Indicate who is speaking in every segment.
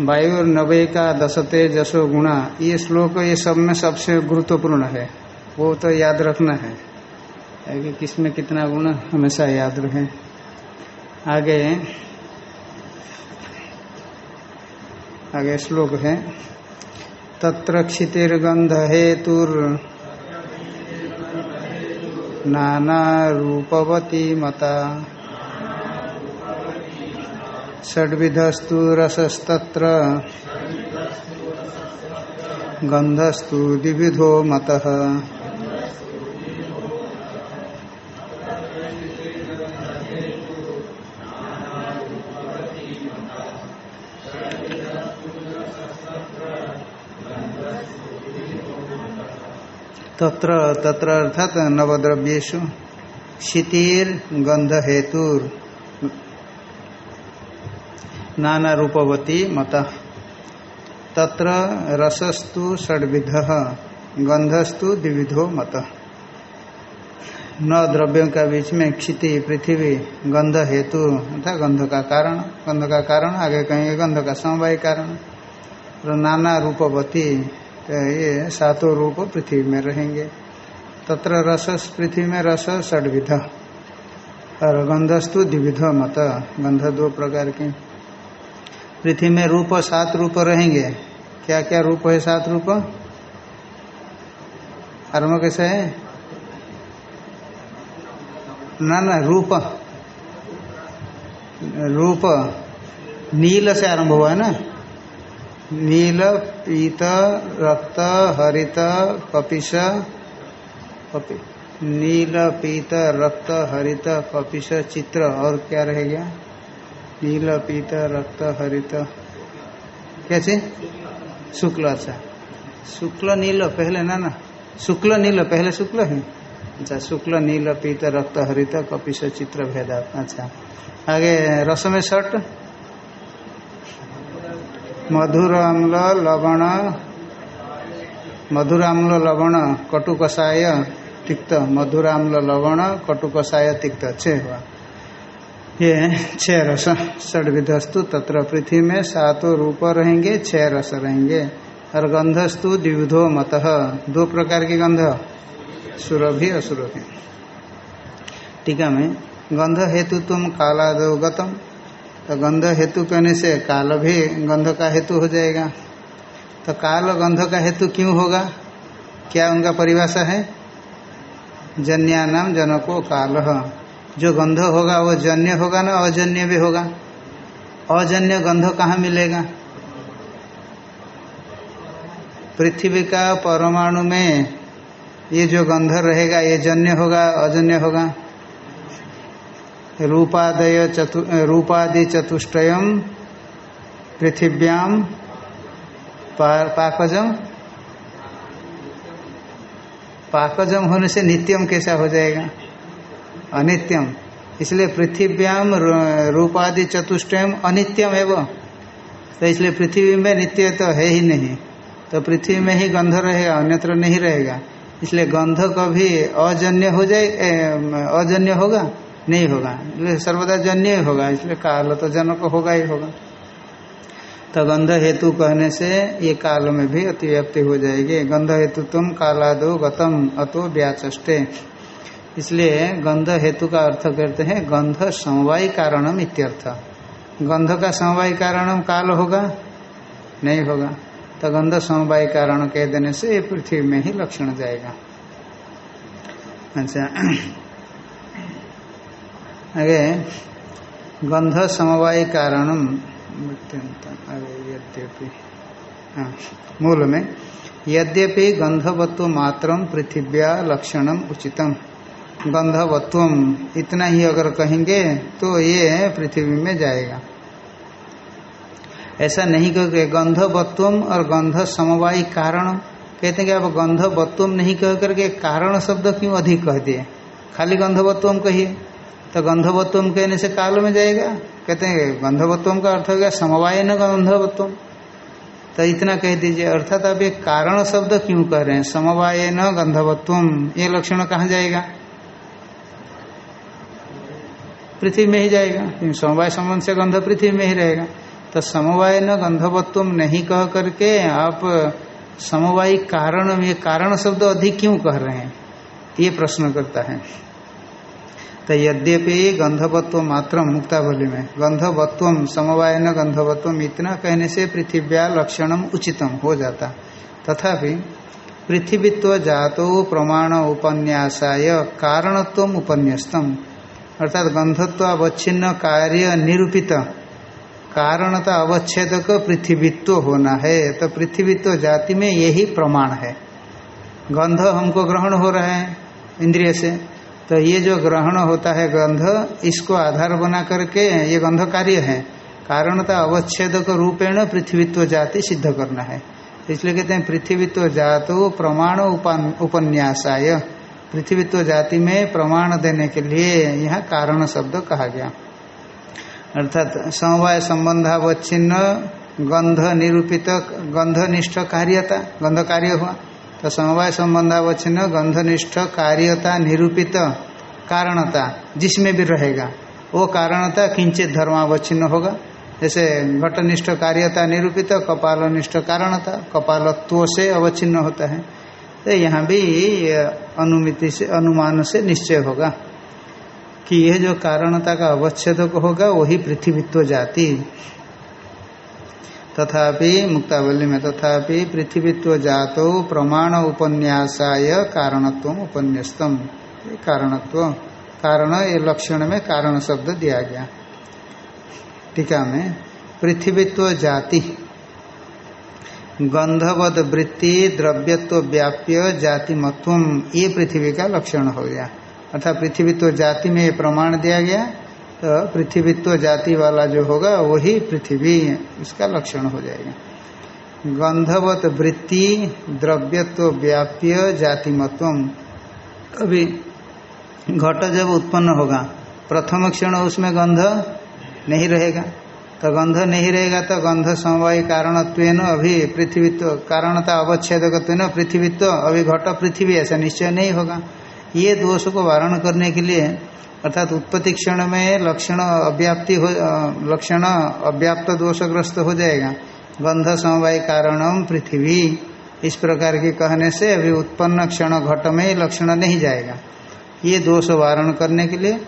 Speaker 1: वायु और नवे का दशते जसो गुणा, ये श्लोक ये सब में सबसे गुरुत्वपूर्ण है। वो तो याद रखना है। कि किसमें कितना गुण, हमेशा याद रहे आगे आगे श्लोक है, तत्र क्षितिर्गंध हेतुर नाना रूपवती मता। षड्विधस्तु रसस्तत्र। गंधस्तु द्विविधो मतः। तत्र तत्र अर्थात नवद्रव्येशु शीतिर गंध हेतुर नाना रूपवती मत। तत्र रसस्तु षड्विध गंधस्तु द्विविधो मत। न द्रव्यों का बीच में क्षिति, पृथ्वी गंध हेतु अर्थात गंध का कारण गंध का कारण, आगे कहेंगे गंध का समवाय कारण। और नाना रूपवती ये सातों रूप पृथ्वी में रहेंगे। तत्र रस, पृथ्वी में रस षडविध, और गंधस्तु द्विविध मत। गंध दो प्रकार के। पृथ्वी में रूप सात रूप रहेंगे। क्या क्या रूप है सात रूप? आरंभ कैसे है? ना ना, रूप। रूप। नील से आरंभ हुआ है ना? नील, पीत, रक्त, हरित, कपिश, कपि। नील, पीत, रक्त, हरित, कपिश, चित्र और क्या रह गया? नील पीत, रक्त हरित। चीज़ शुक्ल अच्छा। शुक्ल, नील, पहले ना ना। शुक्ल, नील, पहले शुक्ल है? अच्छा शुक्ल, नील, पीत, रक्त हरित, कपिश, चित्र, भेदा अच्छा। आगे रस में शर्ट मधुर अम्ल लवण। मधुर अम्ल लवण कटु तिक्त। मधुर अम्ल लवण कटु कषाय तिक्त। छह हुआ। ये छह रस। षडविधस्तु तत्र पृथ्वी में सातों रूप रहेंगे, छह रस रहेंगे। और गंधस्तु द्विविधो मत। दो प्रकार के गंध सुरभि असुरभि टीका में गंध हेतु तुम कालादो गतम। तो गंध हेतु कहने से काल भी गंध का हेतु हो जाएगा। तो काल गंध का हेतु क्यों होगा? क्या उनका परिभाषा है? जन्यानाम जनको काल। जो गंध होगा वो जन्य होगा ना, अजन्य भी होगा। अजन्य गंध कहाँ मिलेगा? पृथ्वी का परमाणु में ये जो गंध रहेगा, ये जन्य होगा, अजन्य होगा। रूपादय चतु, रूपादि चतुष्टयम पृथिव्याम पाकजम। पाकजम होने से नित्यम कैसा हो जाएगा? अनित्यम। इसलिए पृथिव्याम रूपादि चतुष्टयम अनित्यम एवं। तो इसलिए पृथ्वी में नित्य तो है ही नहीं। तो पृथ्वी में ही गंध रहेगा अन्यत्र नहीं रहेगा। इसलिए गंध कभी अजन्य हो जाए अजन्य होगा? नहीं होगा। सर्वदा जन्य होगा। इसलिए काल तो जनक होगा ही होगा। तो गंध हेतु कहने से ये काल में भी अतिव्याप्ति हो जाएगी। गंध हेतु तुम कालादो गतम अतो व्याचे इसलिए गंध हेतु का अर्थ करते हैं, गंध समवाय कारणम इत्यर्थ। गंध का समवाय कारणम काल होगा? नहीं होगा। तो गंध समवाय कारण कह देने से ये पृथ्वी में ही लक्षण जाएगा। अच्छा। आगे, गंध समवाय कारणम यद्यपि हाँ मूल में, यद्यपि गंधवत्व मात्रम पृथिव्या लक्षणम उचितम। गंधवत्व इतना ही अगर कहेंगे तो ये पृथ्वी में जाएगा। ऐसा नहीं कहोगे, गंधवत्वम और गंध समवाय कारण। कहते हैं कि आप गंधवत्वम नहीं कह करके कारण शब्द क्यों अधिक कह दिए? खाली गंधवत्वम कहिए। तो गंधवत्वम कहने से काल में जाएगा। कहते हैं गंधवत्वम का अर्थ हो गया समवाय न गंधवत्वम। तो इतना कह दीजिए, अर्थात आप ये कारण शब्द क्यों कह रहे हैं? समवाय न गंधवत्वम। ये लक्षण कहाँ जाएगा? पृथ्वी में ही जाएगा। समवाय संबंध से गंध पृथ्वी में ही रहेगा। तो समवाय न गंधवत्व नहीं कह करके आप समवाय कारण ये कारण शब्द अधिक क्यों कह रहे हैं? ये प्रश्न करता है। तो यद्यपि गंधवत्व मात्र मुक्तावली में गंधवत्व समवाय न गंधवत्व इतना कहने से पृथिव्या लक्षणम उचितम हो जाता। तथापि पृथ्वीत्व जातो प्रमाण उपन्यासाय कारणत्व उपन्यस्तम। अर्थात गंधत्व अवच्छिन्न कार्य निरूपित। कारणता अवच्छेदक पृथ्वीत्व होना है। तो पृथ्वीत्व जाति में यही प्रमाण है। गंध हमको ग्रहण हो रहा है इंद्रिय से। तो ये जो ग्रहण होता है गंध, इसको आधार बना करके ये गंध कार्य है। कारणता अवच्छेदक रूपेण पृथ्वीत्व जाति सिद्ध करना है। इसलिए कहते हैं पृथ्वीत्व जातो प्रमाण उपन्यासाय। पृथ्वीत्व जाति में प्रमाण देने के लिए यहाँ कारण शब्द कहा गया। अर्थात समवाय संबंधावच्छिन्न, गंध निरूपित, गंधनिष्ठ कार्यता, गंध कार्य हुआ। तो समवाय संबंधावच्छिन्न, गंधनिष्ठ कार्यता निरूपित कारणता जिसमें भी रहेगा, वो कारणता किंचित धर्मावच्छिन्न होगा। जैसे घटनिष्ठ कार्यता निरूपित, कपालनिष्ठ कारणता, कपालत्व से अवच्छिन्न होता है। तो यहाँ भी अनुमिति से, अनुमान से निश्चय होगा कि यह जो कारणता का अवच्छेद होगा, वही पृथ्वीत्व जाति। तथापि, मुक्तावली में, तथापि पृथ्वीत्व जातो प्रमाण उपन्यासाय कारणत्व उपन्यस्तम। कारणत्व, कारण, ये लक्षण में कारण शब्द दिया गया। टीका में, पृथ्वीत्व जाति गंधवद वृत्ति, द्रव्यत्व व्याप्य जातिमत्व ये पृथ्वी का लक्षण हो गया। अर्थात पृथ्वीत्व जाति में प्रमाण दिया गया तो पृथ्वीत्व जाति वाला जो होगा, वही पृथ्वी इसका लक्षण हो जाएगा। गंधवत वृत्ति, द्रव्यत्व व्याप्य जातिमत्व अभी घट जब उत्पन्न होगा, प्रथम क्षण उसमें गंध नहीं रहेगा। तो गंध नहीं रहेगा तो गंध समवाय कारणत्व अभी पृथ्वीत्व, कारणता अवच्छेदकत्व पृथ्वीत्व, अभी घट पृथ्वी, ऐसा निश्चय नहीं होगा। ये दोष को वारण करने के लिए, अर्थात उत्पत्ति क्षण में लक्षण अव्याप्ति हो लक्षण अव्याप्त दोषग्रस्त हो जाएगा। गंध समवाय कारणम पृथ्वी। इस प्रकार के कहने से अभी उत्पन्न क्षण घट में लक्षण नहीं जाएगा। ये दोष वारण करने के लिए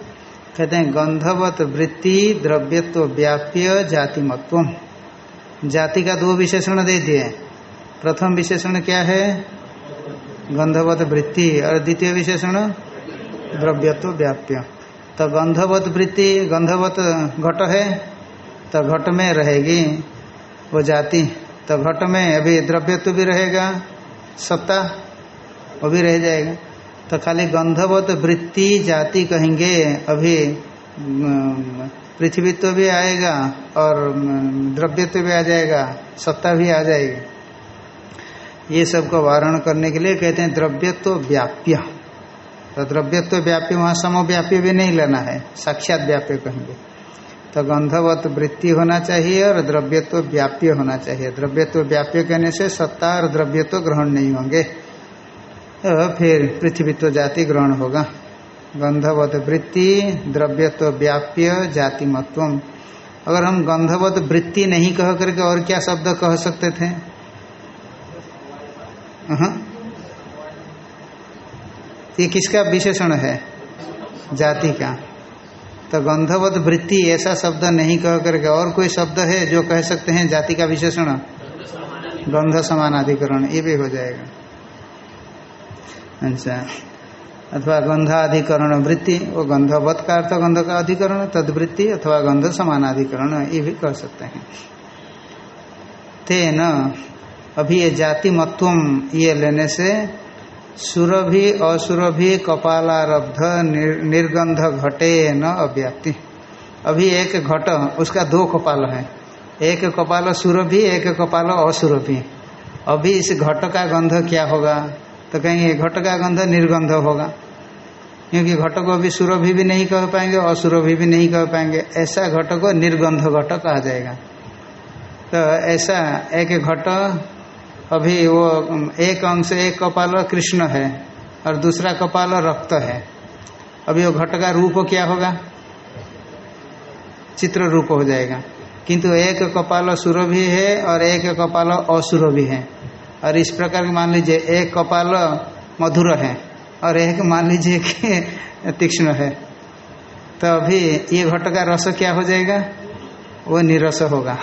Speaker 1: कहते हैं, गंधवत वृत्ति द्रव्यत्व व्याप्य जातिमत्व जाति का दो विशेषण दे दिए प्रथम विशेषण क्या है? गंधवत वृत्ति। और द्वितीय विशेषण? द्रव्यत्व व्याप्य। तो गंधवत वृत्ति, गंधवत घट है तो घट में रहेगी वो जाति। तो घट में अभी द्रव्यत्व भी रहेगा, सत्ता वो भी रह जाएगा। तो खाली गंधवत वृत्ति जाति कहेंगे, अभी पृथ्वीत्व भी आएगा और द्रव्यत्व भी आ जाएगा, सत्ता भी आ जाएगी। ये सबको वारण करने के लिए कहते हैं द्रव्यत्व व्याप्य। तो द्रव्यत्व व्याप्य, वहाँ समव्याप्य भी नहीं लेना है, साक्षात व्याप्य कहेंगे। तो गंधवत वृत्ति होना चाहिए और द्रव्यत्व व्याप्य होना चाहिए। द्रव्यत्व व्याप्य कहने से सत्ता और द्रव्यत्व ग्रहण नहीं होंगे। तो फिर पृथ्वीत्व जाति ग्रहण होगा। गंधवत वृत्ति, द्रव्यत्व व्याप्य जाति जातिमत्व अगर हम गंधवत वृत्ति नहीं कह करके और क्या शब्द कह सकते थे? ये किसका विशेषण है? जाति का। तो गंधवत वृत्ति ऐसा शब्द नहीं कह करके और कोई शब्द है जो कह सकते हैं जाति का विशेषण? गंध समान अधिकरण ये भी हो जाएगा। अच्छा अथवा गंधाधिकरण वृत्ति वो गंधवत का अर्थ गंध का अधिकरण तदवृत्ति अथवा गंध समानाधिकरण ये भी कह सकते हैं। तेन अभी ये जाति मत्वम ये लेने से सुरभि असुरभि कपालारब्ध निर, निर्गंध घटे न अव्याप्ति। अभी एक घट उसका दो कपाल है। एक कपाल सुरभि एक कपाल असुरभि। अभी इस घट का गंध क्या होगा? तो कहेंगे घट का गंध निर्गंध होगा। क्योंकि घट को अभी सुरभि भी नहीं कह पाएँगे, असुरभि भी नहीं कह पाएँगे। ऐसा घट को निर्गंध घट कहा जाएगा। तो ऐसा एक घट, अभी वो, एक अंश, एक कपाल कृष्ण है और दूसरा कपाल रक्त है। अभी वो घट का रूप क्या होगा? चित्र रूप हो जाएगा। किंतु एक कपाल सुरभि है और एक कपाल असुरभि है। और इस प्रकार मान लीजिए, एक कपाल मधुर है और एक मान लीजिए कि तीक्ष्ण है। तो अभी ये घट का रस क्या हो जाएगा? वो निरस होगा।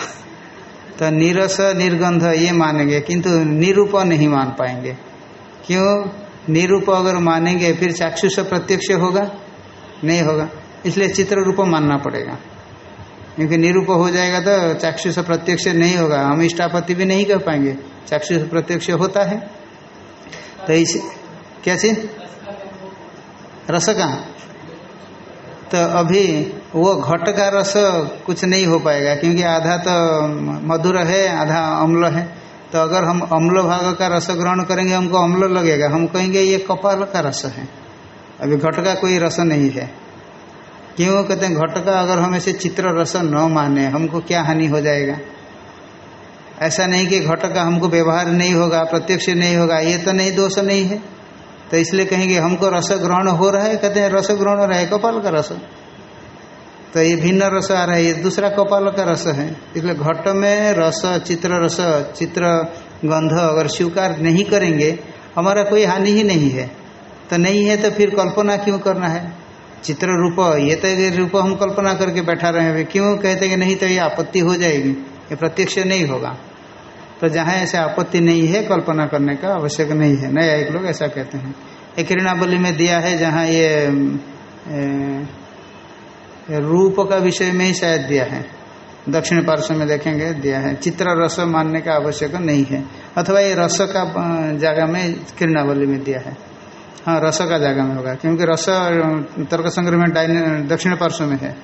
Speaker 1: तो निरस, निर्गंध ये मानेंगे, किंतु निरूप नहीं मान पाएँगे। क्यों? निरूप अगर मानेंगे, फिर चाक्षुष प्रत्यक्ष होगा? नहीं होगा। इसलिए चित्र रूप मानना पड़ेगा। क्योंकि निरूप हो जाएगा तो चाक्षुष प्रत्यक्ष नहीं होगा। हम इष्टापति भी नहीं कर पाएँगे। चाक्षुष प्रत्यक्ष होता है। तो इस, क्या चीज़? रस का तो अभी वो घट का रस कुछ नहीं हो पाएगा, क्योंकि आधा तो मधुर है, आधा अम्ल है। तो अगर हम अम्ल भाग का रस ग्रहण करेंगे, हमको अम्ल लगेगा। हम कहेंगे ये कपाल का रस है। अभी घट का कोई रस नहीं है। क्यों कहते हैं घट का अगर हम ऐसे चित्र रस न माने, हमको क्या हानि हो जाएगा? ऐसा नहीं कि घट का हमको व्यवहार नहीं होगा, प्रत्यक्ष नहीं होगा, ये तो नहीं, दोष नहीं है। तो इसलिए कहेंगे, हमको रस ग्रहण हो रहा है, कहते हैं, रस ग्रहण हो रहा है, कपाल का रस। तो ये भिन्न रस आ रहा है, ये दूसरा कपाल का रस है। इसलिए घट में रस चित्र रस चित्र गंध अगर स्वीकार नहीं करेंगे, हमारा कोई हानि ही नहीं है। तो नहीं है तो फिर कल्पना क्यों करना है? चित्र रूप ये तो ये रूप हम कल्पना करके बैठा रहे हैं। क्यों कहते कि नहीं तो ये आपत्ति हो जाएगी? ये प्रत्यक्ष नहीं होगा। तो जहाँ ऐसे आपत्ति नहीं है कल्पना करने का आवश्यक नहीं है। नया एक लोग ऐसा कहते हैं। एक किरणावली में दिया है जहाँ ये ए, रूप का विषय में ही शायद दिया है। दक्षिण पार्श्व में देखेंगे दिया है। चित्र रस मानने का आवश्यक नहीं है। अथवा ये रस का जगह में किरणावली में दिया है। हाँ रस का जगह में होगा, क्योंकि रस तर्क संग्रह में दक्षिण पार्श्व में है।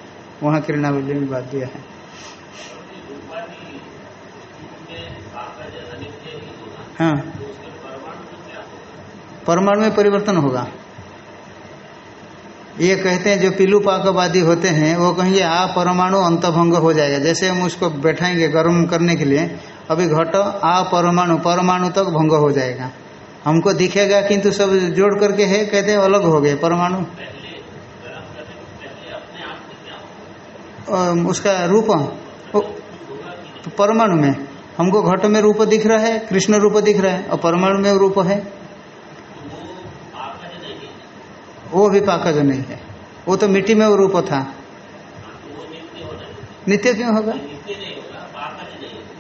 Speaker 1: वहाँ किरणावली में बात दिया है। हाँ। परमाणु में परिवर्तन होगा। ये कहते हैं, जो पिलू पाकवादी होते हैं, वो कहेंगे, आ, परमाणु अंतभंग हो जाएगा। जैसे हम उसको बैठाएँगे गर्म करने के लिए, अभी घटो, आ, परमाणु परमाणु तक भंग हो जाएगा। हमको दिखेगा किंतु सब जोड़ करके है, कहते हैं, अलग हो गए, परमाणु। उसका रूप तो परमाणु में। हमको घट में रूप दिख रहा है, कृष्ण रूप दिख रहा है, और परमाणु में रूप है। वो भी पाकज नहीं है। वो तो मिट्टी में वो रूप था। नित्य क्यों होगा?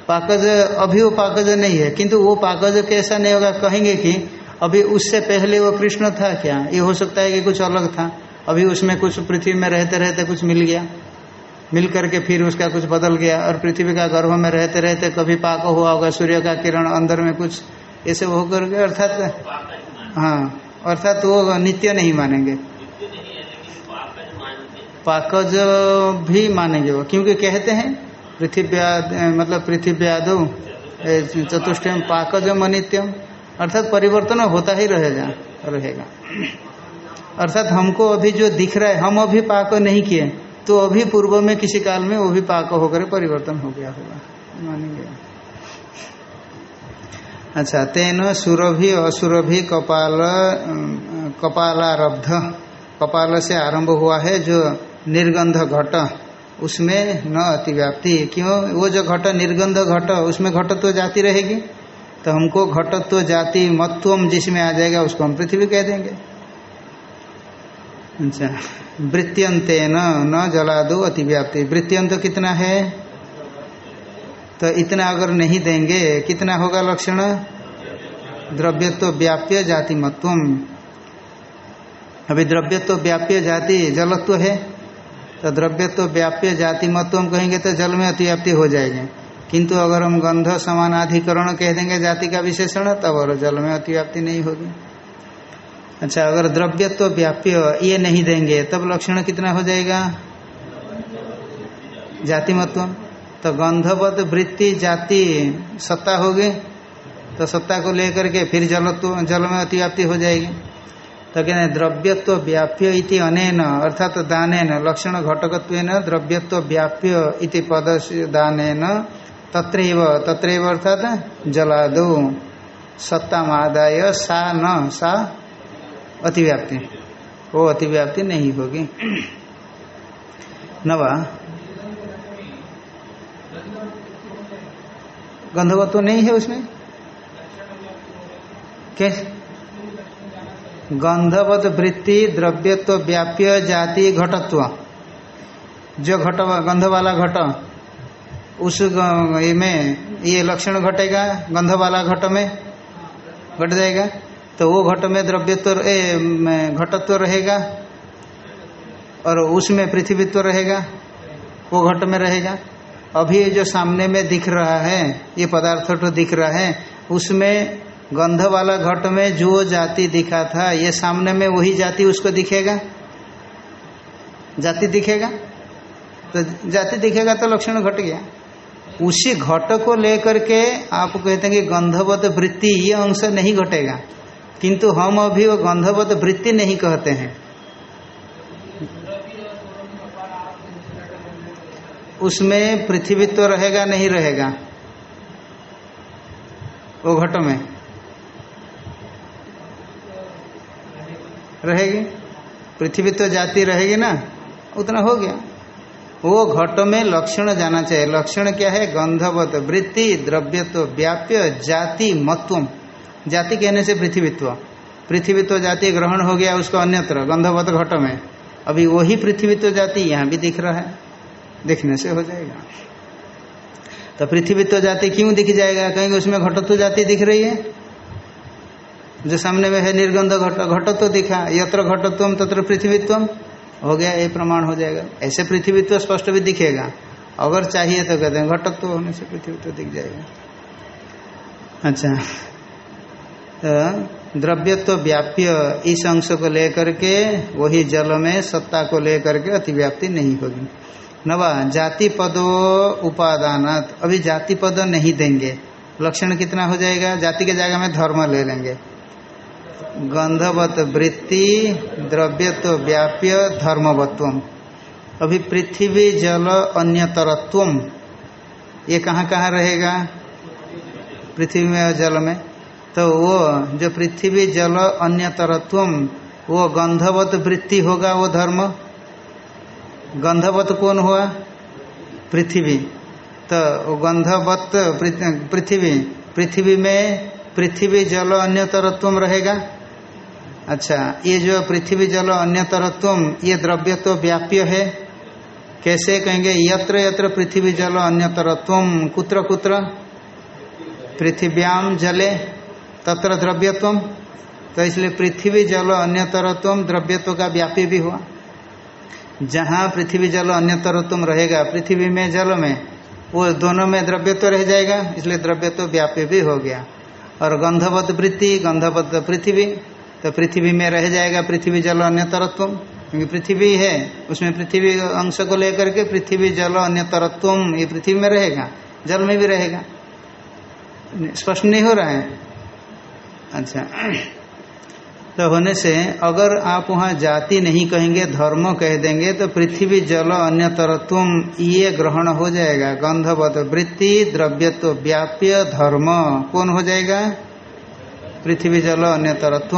Speaker 1: पाकज अभी वो पाकज नहीं है। किंतु वो पाकज कैसा नहीं होगा कहेंगे कि अभी उससे पहले वो कृष्ण था क्या? ये हो सकता है कि कुछ अलग था। अभी उसमें कुछ पृथ्वी में रहते रहते कुछ मिल गया। मिल करके फिर उसका कुछ बदल गया और पृथ्वी का गर्भ में रहते रहते कभी पाक हुआ होगा सूर्य का किरण अंदर में कुछ ऐसे हो करके अर्थात हाँ अर्थात वो नित्य नहीं मानेंगे। पाकज भी मानेंगे वो क्योंकि कहते हैं पृथ्वी मतलब पृथ्वी आदो चतुष्टयम पाकजम अनित्यम अर्थात परिवर्तन होता ही रहेगा रहेगा। अर्थात हमको अभी जो दिख रहा है, हम अभी पाक नहीं किए तो अभी पूर्व में किसी काल में वो भी पाक होकर परिवर्तन हो गया होगा, मानेंगे। अच्छा तेन सुरभि, असुरभि कपाल कपालारब्ध, कपाल से आरंभ हुआ है, जो निर्गंध घट उसमें न अतिव्याप्ति, क्यों? वो जो घट, निर्गंध घट, उसमें घटत्व तो जाति रहेगी। तो हमको घटत्व तो जाति मत्वम जिसमें आ जाएगा, उसको हम पृथ्वी कह देंगे। अच्छा वृत्त्यंत न जला दो अतिव्याप्ति। वृत्त्यंत कितना है? तो इतना अगर नहीं देंगे, कितना होगा लक्षण? द्रव्यत्व व्याप्य जाति मत्वम। अभी द्रव्यत्व व्याप्य जाति जलत्व है? तो द्रव्यत्व व्याप्य जाति मत्वम कहेंगे तो जल में अतिव्याप्ति हो जाएगी। किंतु अगर हम गंध, समानाधिकरण कह देंगे जाति का विशेषण, तब और जल में अतिव्याप्ति नहीं होगी। अच्छा अगर द्रव्यत्व व्याप्य ये नहीं देंगे, तब लक्षण कितना हो जाएगा? जाति मत्व। तो गंधवत वृत्ति जाति सत्ता होगी तो सत्ता को लेकर के फिर जलत्व जल में अतिव्याप्ति हो जाएगी। तो कहते द्रव्यत्व व्याप्य इति अनेन, अर्थात तो दानेन, लक्षण घटकत्व द्रव्यत्व व्याप्य इति पद दानेन, तत्रैव तत्रैव अर्थात जलादो। सत्ता मादाय सा न, सा अतिव्याप्ति। वो अतिव्याप्ति नहीं होगी। नवा। गंधवत्व नहीं है उसमें? कैसे? गंधवत वृत्ति द्रव्यत्व व्याप्य जाति घटत्व। जो घट, गंध वाला घट, उस में, ये लक्षण घटेगा, गंध वाला घट में घट जाएगा। तो वो घट में द्रव्यत्व घटत्व रहेगा और उसमें पृथ्वीत्व रहेगा, वो घट में रहेगा। अभी जो सामने में दिख रहा है, ये पदार्थ तो दिख रहा है, उसमें गंध वाला घट में जो जाति दिखा था, ये सामने में वही जाति उसको दिखेगा? जाति दिखेगा? तो जाति दिखेगा तो लक्षण घट गया। उसी घट को लेकर के आप कहते हैं कि गंधवत वृत्ति ये अंश नहीं घटेगा। किंतु हम अभी वो गंधवत वृत्ति नहीं कहते हैं। उसमें पृथ्वीत्व तो रहेगा नहीं रहेगा? वो घट में। रहेगी। पृथ्वी तो जाति रहेगी ना, उतना हो गया। वो घट में लक्षण जाना चाहिए। लक्षण क्या है? गंधवत वृत्ति, द्रव्यत्व, व्याप्य, जाति मत्व जाति कहने से पृथ्वीत्व। पृथ्वीत्व जाति ग्रहण हो गया, उसको अन्यत्र गंधवत घट में। अभी वही पृथ्वीत्व जाति यहाँ भी दिख रहा है। देखने से हो जाएगा। तो पृथ्वीत्व जाति क्यों दिख जाएगा? कहेंगे उसमें घटत्व जाति दिख रही है। जो सामने में है, निर्गंध घट, घटत्व दिखा, यत्र घटत्व तत्र पृथ्वीत्व, हो गया, ये प्रमाण हो जाएगा। ऐसे पृथ्वीत्व स्पष्ट भी दिखेगा। अगर चाहिए तो कहते हैं, घटत्व होने से पृथ्वीत्व दिख जाएगा। अच्छा। तो द्रव्यत्व व्याप्य, इस अंश को लेकर के, वही जल में सत्ता को लेकर के अतिव्याप्ति नहीं होगी। नवा जाति पदो उपादान अभी जाति पद नहीं देंगे। लक्षण कितना हो जाएगा? जाति के जगह में धर्म ले लेंगे। गंधवत वृत्ति द्रव्यत्व व्याप्य धर्मवत्व अभी पृथ्वी, जल अन्यतरत्व ये कहाँ कहाँ रहेगा? पृथ्वी में और जल में। तो वो जो पृथ्वी, जल अन्यतरत्व वो गंधवत वृत्ति होगा वो धर्म। गंधवत कौन हुआ? पृथ्वी। तो गंधवत पृथ्वी। पृथ्वी में पृथ्वी, जल अन्यतरत्व रहेगा? अच्छा ये जो पृथ्वी जल अन्य अन्यतरत्व ये द्रव्य तो व्याप्य है? कैसे कहेंगे, यत्र यत्र पृथ्वी जल अन्यतरत्व कुत्र कुत्र? पृथिव्याम जले, तत्र द्रव्यत्व तो इसलिए पृथ्वी जल अन्यतरत्व द्रव्यत्व का व्यापी भी हुआ। जहाँ पृथ्वी जल अन्यतरत्व रहेगा, पृथ्वी में, जल में, वो दोनों में द्रव्यत्व रह जाएगा, इसलिए द्रव्यत्व व्यापी भी हो गया। और गंधवत वृत्ति, गंधवत पृथ्वी तो पृथ्वी में रह जाएगा पृथ्वी जल अन्य तरत्व क्योंकि पृथ्वी है उसमें पृथ्वी अंश को लेकर के पृथ्वी जल अन्य तरत्व ये पृथ्वी में रहेगा, जल में भी रहेगा। स्पष्ट नहीं हो रहा है? अच्छा। तो होने से अगर आप वहाँ जाति नहीं कहेंगे, धर्म कह देंगे तो पृथ्वी जल अन्य तरत्व ये ग्रहण हो जाएगा। गंधवत वृत्ति, द्रव्यत्व व्याप्य, धर्म। कौन हो जाएगा? पृथ्वी जल अन्य तरत्व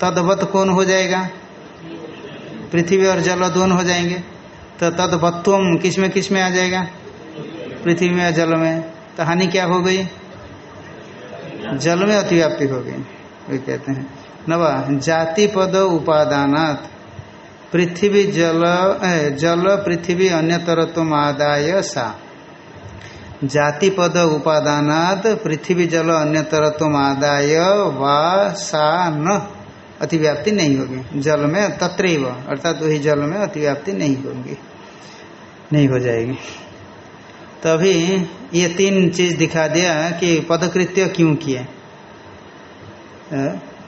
Speaker 1: तदवत कौन हो जाएगा? पृथ्वी और जल दोनों हो जाएँगे। तो तदवत्व किसमें किसमें आ जाएगा? पृथ्वी में जल में। तो हानि क्या हो गई? जल में अतिव्याप्ति हो गई वे कहते हैं। नवा, जाति पद उपादानात। पृथ्वी जल जल पृथ्वी अन्य तरत्व आदाय सा। जाति पद उपादानात पृथ्वी जल अन्यतरत्व आदाय वा सा न। अतिव्याप्ति नहीं होगी। जल में तत्रैव, अर्थात वही जल में अतिव्याप्ति नहीं होगी। नहीं हो जाएगी। तभी ये तीन चीज़ दिखा दिया कि पदकृत्य क्यों किए।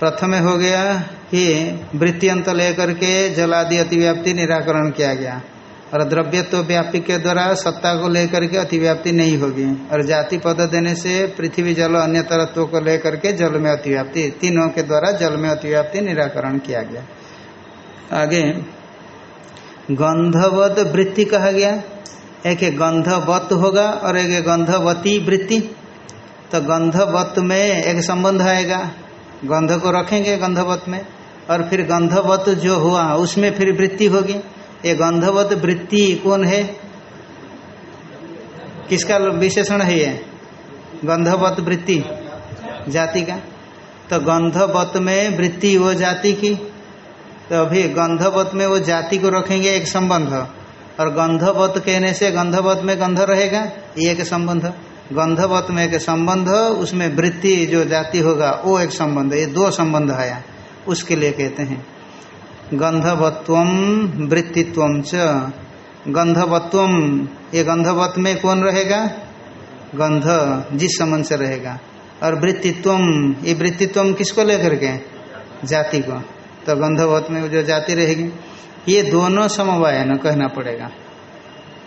Speaker 1: प्रथम हो गया कि वृत्तियंत लेकर के जलादि अतिव्याप्ति निराकरण किया गया। और द्रव्यत्व व्यापी के द्वारा सत्ता को लेकर के अतिव्याप्ति नहीं होगी। और जाति पद देने से पृथ्वी, जल, अन्य तरत्व को लेकर के जल में अतिव्याप्ति, तीनों के द्वारा जल में अतिव्याप्ति निराकरण किया गया। आगे गंधवत वृत्ति कहा गया। एक गंधवत होगा और एक गंधवती वृत्ति। तो गंधवत में एक संबंध आएगा। गंध को रखेंगे गंधवत में। और फिर गंधवत जो हुआ, उसमें फिर वृत्ति होगी। ये गंधवत वृत्ति कौन है? किसका विशेषण है ये? गंधवत वृत्ति, जाति का। तो गंधवत में वृत्ति वो जाति की तो अभी गंधवत में वो जाति को रखेंगे एक संबंध। और गंधवत कहने से गंधवत में गंध रहेगा ये एक संबंध। गंधवत में एक संबंध, उसमें वृत्ति जो जाति होगा, वो एक संबंध, ये दो संबंध आया, उसके लिए कहते हैं। गंधवत्व वृत्तित्व च। गंधवत्व, ये गंधवत में कौन रहेगा? गंध, जिस संबंध से रहेगा। और वृत्तित्व, ये वृत्तित्व किसको लेकर के? जाति को। तो गंधवत में जो जाति रहेगी, ये दोनों समवायन कहना पड़ेगा।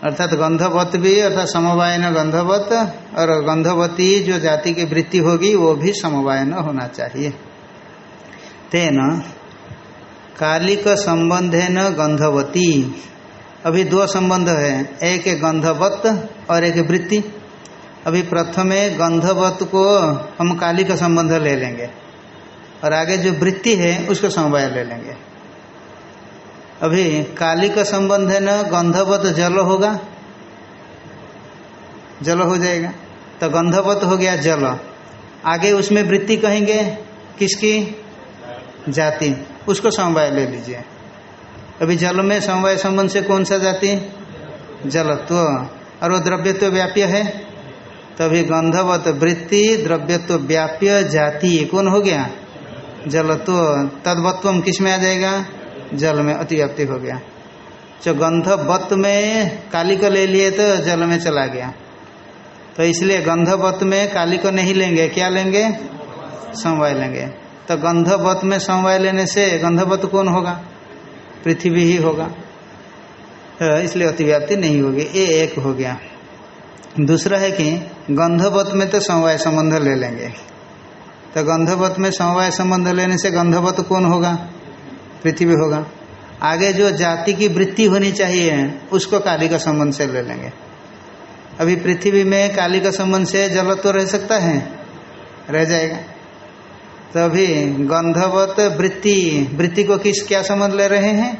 Speaker 1: अर्थात गंधवत भी अर्थात समवायन गंधवत और गंधवती जो जाति की वृत्ति होगी, वो भी समवायन होना चाहिए। तेना कालिक संबंध है न गंधवती। अभी दो संबंध है, एक गंधवत और एक वृत्ति। अभी प्रथमे गंधवत को हम काली का संबंध ले लेंगे। और आगे जो वृत्ति है, उसको समवाय ले लेंगे। अभी काली का संबंध है न गंधवत जल होगा? जल हो जाएगा। तो गंधवत हो गया जल। आगे उसमें वृत्ति कहेंगे, किसकी? जाति, उसको समवाय ले लीजिए। अभी जल में समवाय संबंध से कौन सा जाति? जलत्व। और वो द्रव्यत्व व्याप्य है? तभी गंधवत वृत्ति, द्रव्यत्व व्याप्य जाति कौन हो गया? जलत्व। तदवत्व किसमें आ जाएगा? जल में अतिव्याप्ति हो गया। जो गंधवत में काली को ले लिए तो जल में चला गया। तो इसलिए गंधवत में काली को नहीं लेंगे, क्या लेंगे? समवाय लेंगे। तो गंधवत में समवाय लेने से गंधवत कौन होगा? पृथ्वी ही होगा। तो इसलिए अतिव्याप्ति नहीं होगी। ये एक हो गया। दूसरा है कि गंधवत में तो समवाय संबंध ले लेंगे। तो गंधवत में समवाय संबंध लेने से गंधवत कौन होगा? पृथ्वी होगा। आगे जो जाति की वृत्ति होनी चाहिए, उसको काली का संबंध से ले लेंगे। अभी पृथ्वी में काली का संबंध से जल तो रह सकता है? रह जाएगा। तो अभी गंधवत वृत्ति वृत्ति को किस, क्या संबंध ले रहे हैं?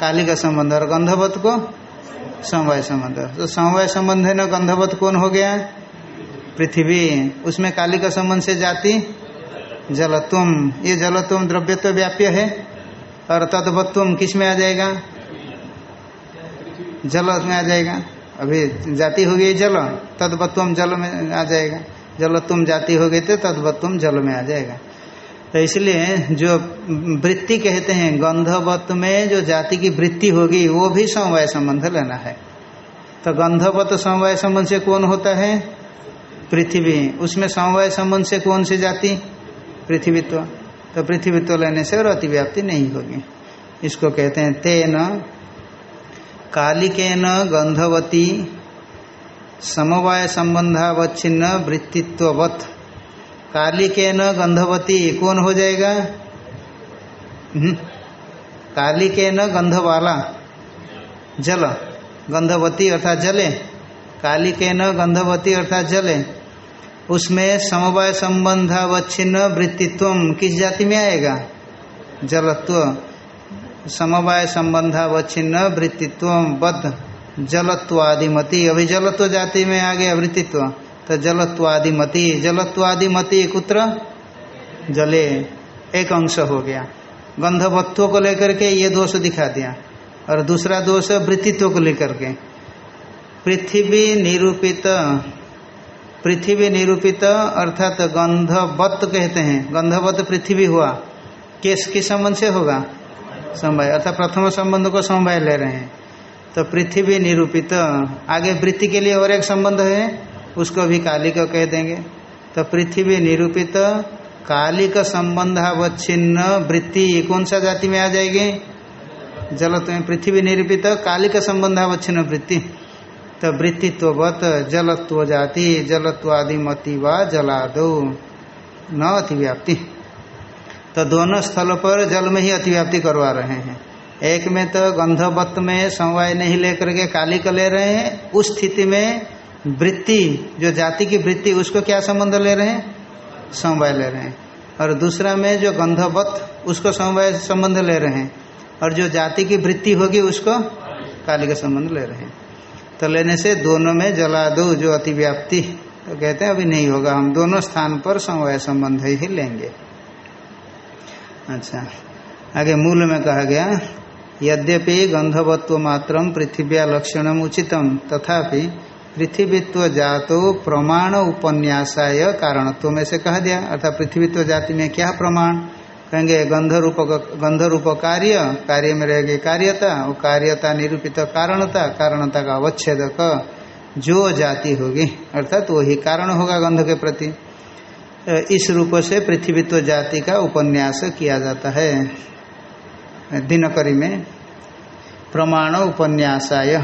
Speaker 1: काली का संबंध और गंधवत को समवाय संबंध। तो समवाय संबंध है ना, गंधवत कौन हो गया? पृथ्वी। उसमें काली का संबंध से जाति, जलत्वम। ये जलत्वम द्रव्यत्व व्याप्य है, और तदवत्वम किसमें आ जाएगा? जल में आ जाएगा। अभी जाति हो गई जल तदवत्वम जल में आ जाएगा। जलत्वम जाति हो गई तो तदवत्वम जल में आ जाएगा। तो इसलिए जो वृत्ति कहते हैं गंधवत में जो जाति की वृत्ति होगी, वो भी समवाय संबंध लेना है। तो गंधवत समवाय संबंध से कौन होता है? पृथ्वी। उसमें समवाय संबंध से कौन सी जाति? पृथ्वीत्व। तो पृथ्वीत्व लेने से और अतिव्याप्ति नहीं होगी। इसको कहते हैं तेन। कालिकेन गंधवती समवाय संबंधावच्छिन्न वृत्तित्ववत। कालिकेन गंधवती, कौन हो जाएगा? कालिकेन गंधवाला। जल। गंधवती अर्थात जले। कालिकेन गंधवती अर्थात जले। उसमें समवाय संबंधावच्छिन्न वृत्तित्व किस जाति में आएगा? जलत्व। समवाय संबंधावच्छिन्न वृत्तित्व बद्ध। जलत्वादिमति। अभी जलत्व जाति में आ गया वृत्तित्व। तो जलत्वादिमति जलत्वादिमति कुत्र? जले। एक अंश हो गया। गंधवत्व को लेकर के ये दोष दिखा दिया। और दूसरा दोष वृत्तित्व को लेकर के। पृथ्वी निरूपित पृथ्वी निरूपित अर्थात गंधवत कहते हैं। गंधवत पृथ्वी हुआ। किस किस संबंध से होगा? समवाय अर्थात प्रथम संबंध को समवाय ले रहे हैं। तो पृथ्वी निरूपित। आगे वृत्ति के लिए और एक संबंध है। उसको भी काली का कह देंगे। तो पृथ्वी निरूपित काली का संबंधावच्छिन्न वृत्ति कौन सा जाति में आ जाएगी? जलत्व में पृथ्वी निरूपित काली का संबंधावच्छिन्न वृत्ति। तो वृत्तित्ववत जलत्व जाति जलत्वादि मति व जलादो, न अतिव्याप्ति। तो दोनों स्थलों पर जल में ही अतिव्याप्ति करवा रहे हैं। एक में तो गंधवत में समवाय नहीं लेकर के काली का ले रहे हैं, उस स्थिति में वृत्ति, जो जाति की वृत्ति, उसको क्या संबंध ले रहे हैं? समवाय ले रहे हैं। और दूसरा में जो गंधवत, उसको समवाय संबंध ले रहे हैं। और जो जाति की वृत्ति होगी, उसको काली का संबंध ले रहे हैं। तो लेने से दोनों में जला दो जो अतिव्याप्ति तो कहते हैं, अभी नहीं होगा। हम दोनों स्थान पर समवाय संबंध ही लेंगे। अच्छा आगे मूल में कहा गया, यद्यपि गंधवत्व मात्र पृथिव्या लक्षणम उचितम, तथापि पृथ्वीत्व जातो प्रमाण उपन्यासाय कारणत्व में से कह दिया। अर्थात पृथ्वीत्व जाति में क्या प्रमाण? कहेंगे गंध रूप गंध रूप कार्य कार्य में रहेगी कार्यता, और कार्यता निरूपित कारणता कारणता का अवच्छेद जो जाति होगी। अर्थात तो वही कारण होगा गंध के प्रति। इस रूप से पृथ्वीत्व जाति का उपन्यास किया जाता है। दिनकरी में प्रमाण उपन्यासाय।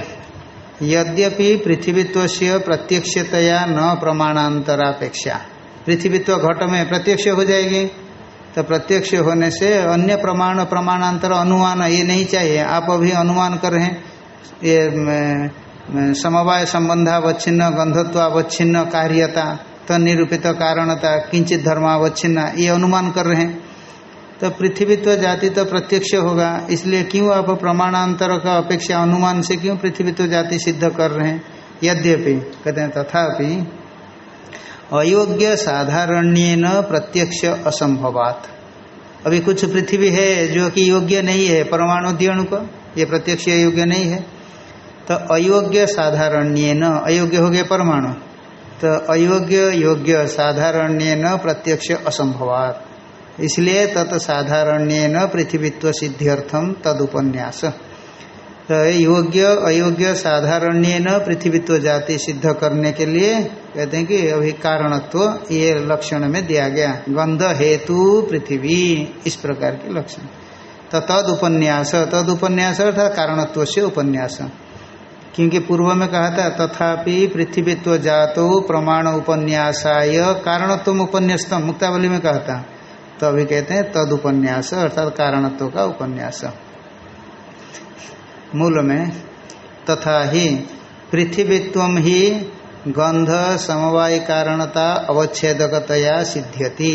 Speaker 1: यद्यपि पृथ्वीत्व से प्रत्यक्षतया न प्रमाणांतरापेक्षा पृथ्वीत्व घट में प्रत्यक्ष हो जाएगी। तो प्रत्यक्ष होने से अन्य प्रमाण, प्रमाणांतर अनुमान ये नहीं चाहिए। आप अभी अनुमान कर रहे हैं। ये समवाय संबंधावच्छिन्न, गंधत्वावच्छिन्न, कार्यता तनिरूपित कारणता, किंचित धर्मावच्छिन्न, ये अनुमान कर रहे हैं। तो पृथ्वीत्व जाति तो प्रत्यक्ष होगा। इसलिए क्यों आप प्रमाणांतर का अपेक्षा अनुमान से क्यों पृथ्वीत्व जाति सिद्ध कर रहे हैं? यद्यपि, कहते हैं, तथापि अयोग्य साधारण्य प्रत्यक्ष असंभवात। अभी कुछ पृथ्वी है जो कि योग्य नहीं है परमाणु दियणु को, ये प्रत्यक्ष योग्य नहीं है। तो अयोग्य साधारण्य न अयोग्य हो गया परमाणु। तो अयोग्य योग्य साधारण्य न प्रत्यक्ष असंभवात। इसलिए तत्साधारण्य न पृथ्वीत्व सिद्ध्यर्थम तदुपन्यास। तो योग्य, अयोग्य साधारण्य पृथ्वीत्व जाति सिद्ध करने के लिए कहते हैं कि अभी कारणत्व ये लक्षण में दिया गया। गंध हेतु पृथ्वी, इस प्रकार के लक्षण। तो तद उपन्यास तद उपन्यास अर्थात कारणत्व से उपन्यास। क्योंकि पूर्व में कहा था, तथापि पृथ्वीत्व जातो प्रमाण उपन्यासाय कारणत्व उपन्यास्तम मुक्तावली में कहा था तो अभी कहते हैं तद उपन्यास, अर्थात कारणत्व का उपन्यास। मूल में तथा ही पृथ्वीत्व ही गंध समवाय कारणता अवच्छेदकतया सिद्ध्यति।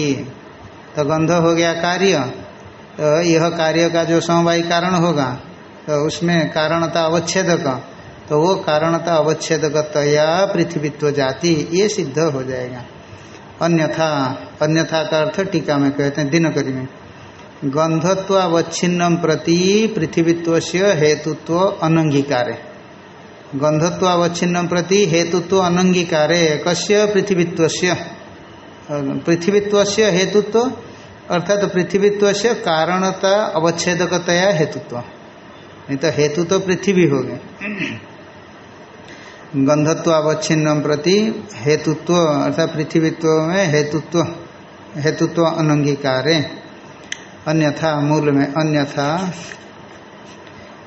Speaker 1: तो गंध हो गया कार्य। तो यह कार्य का जो समवाय कारण होगा तो उसमें कारणता अवच्छेदक। तो वो कारणता अवच्छेदकतया पृथ्वीत्व जाति, ये सिद्ध हो जाएगा। अन्यथा अन्यथा का अर्थ टीका में कहते हैं, दिनकरी में। गंधत्वावच्छिन्नम प्रति पृथ्वीत्व से हेतुत्व अनंगीकार गंधत्वावच्छिन्नम प्रति हेतुत्व अनंगीकार कस्य पृथ्वीत्व पृथ्वीत्व से हेतुत्व, अर्थात पृथ्वीत्व से कारणता, अवच्छेदकतया हेतुत्व। नहीं तो हेतु तो पृथ्वी हो गए गंधत्वावच्छिन्नम प्रति हेतुत्व, अर्थात पृथ्वीत्व में हेतुत्व हेतुत्व अनंगीकारे अन्यथा मूल में अन्यथा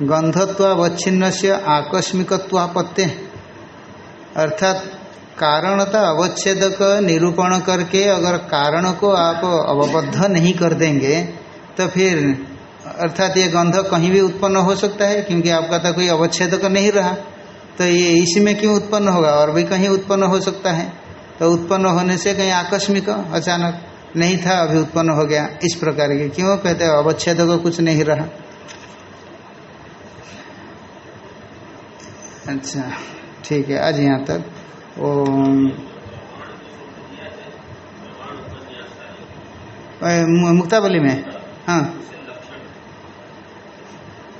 Speaker 1: गंधत्वावच्छिन्न से आकस्मिकत्वापत्ति, अर्थात कारणता अवच्छेदक निरूपण करके अगर कारण को आप अवबद्ध नहीं कर देंगे तो फिर, अर्थात ये गंध कहीं भी उत्पन्न हो सकता है, क्योंकि आपका तो कोई अवच्छेदक नहीं रहा। तो ये इसी में क्यों उत्पन्न होगा? और भी कहीं उत्पन्न हो सकता है। तो उत्पन्न होने से कहीं आकस्मिक, अचानक नहीं था, अभी उत्पन्न हो गया इस प्रकार के। क्यों? कहते हैं, अवच्छेद को कुछ नहीं रहा। अच्छा ठीक है, आज यहाँ तक। ओ मुक्तावली में? हाँ।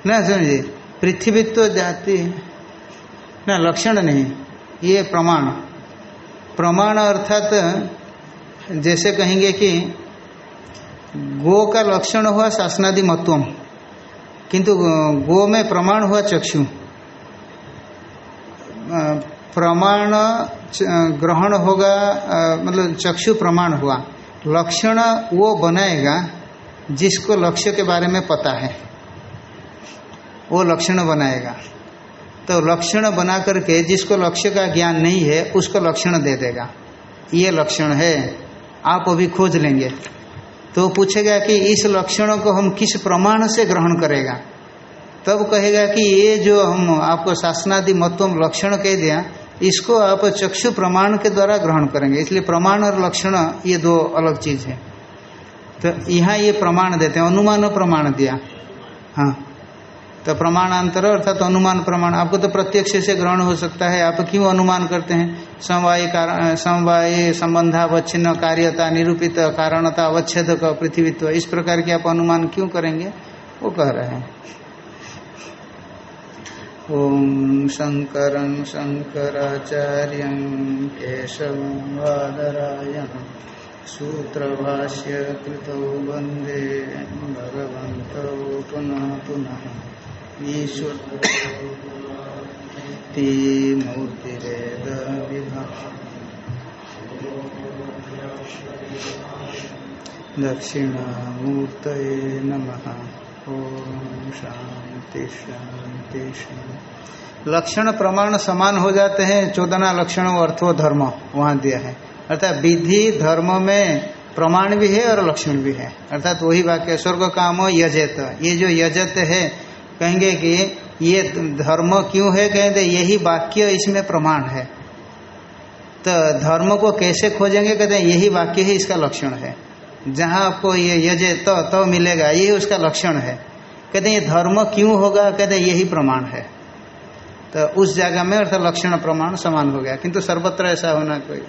Speaker 1: ना समझिए पृथ्वीत्व जाति ना लक्षण नहीं, ये प्रमाण। प्रमाण अर्थात जैसे कहेंगे कि गो का लक्षण हुआ शासनादि मत्वम किंतु गो में प्रमाण हुआ चक्षु। प्रमाण ग्रहण होगा मतलब चक्षु प्रमाण हुआ। लक्षण वो बनाएगा जिसको लक्ष्य के बारे में पता है, वो लक्षण बनाएगा। तो लक्षण बना करके जिसको लक्ष्य का ज्ञान नहीं है, उसको लक्षण दे देगा। ये लक्षण है। आप अभी खोज लेंगे। तो पूछेगा कि इस लक्षणों को हम किस प्रमाण से ग्रहण करेगा? तब कहेगा कि ये जो हम आपको शासनादि मत्व लक्षण कह दिया, इसको आप चक्षु प्रमाण के द्वारा ग्रहण करेंगे। इसलिए प्रमाण और लक्षण ये दो अलग चीज़ है। तो यहाँ ये प्रमाण देते हैं, अनुमान प्रमाण दिया। हाँ। तो प्रमाणांतर अर्थात तो अनुमान प्रमाण। आपको तो प्रत्यक्ष से ग्रहण हो सकता है। आप क्यों अनुमान करते हैं? समवाय कारण समवाय संबंधावच्छिन्न कार्यता, निरूपित, कारणता, अवच्छेद, पृथ्वीत्व। इस प्रकार के आप अनुमान क्यों करेंगे? वो कह रहे हैं। ओम शंकर शंकराचार्य केशव वादरायण सूत्रभाष्य कृत वंदे भगवत पुनः पुनः। ईश्वरी। दक्षिणामूर्त नमः। ओम शांति शांति शांति। लक्षण प्रमाण समान हो जाते हैं, चौदना लक्षण, अर्थो, धर्म, वहाँ दिया है। अर्थात विधि, धर्म में प्रमाण भी है और लक्षण भी है। अर्थात वही वाक्य स्वर्ग काम यजत। ये जो यजत है कहेंगे कि ये धर्म क्यों है? कहेंगे, यही वाक्य इसमें प्रमाण है। तो धर्म को कैसे खोजेंगे? कहते हैं, यही वाक्य ही इसका लक्षण है। जहाँ आपको ये यजे तो तो मिलेगा यही उसका लक्षण है। कहते हैं, ये धर्म क्यों होगा? कहते हैं, यही प्रमाण है। तो उस जगह में अर्थात लक्षण प्रमाण समान हो गया। किंतु सर्वत्र ऐसा होना कोई